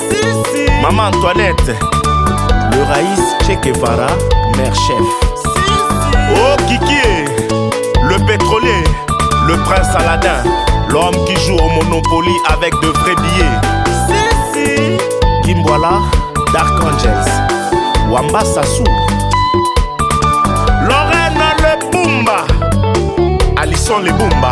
Si, si. Maman Antoinette, le raïs Chekevara mère chef. Oh Kiki, le pétrolier, le prince Aladdin, l'homme qui joue au Monopoly avec de vrais billets. Si, si. Dark Angels, Wamba Sassou, Lorraine le Bumba, Alisson le Bumba.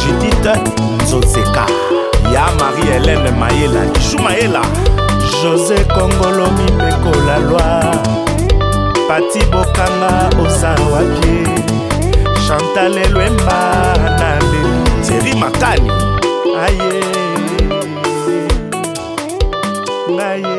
Judith Nzonzeka ya Marie Helène Mayela Ichou Mayela José Kongolo Mimeko la loi Pati Bokanga oza wapie Chantal Elwemba na leli Thierry Makani aye ngaye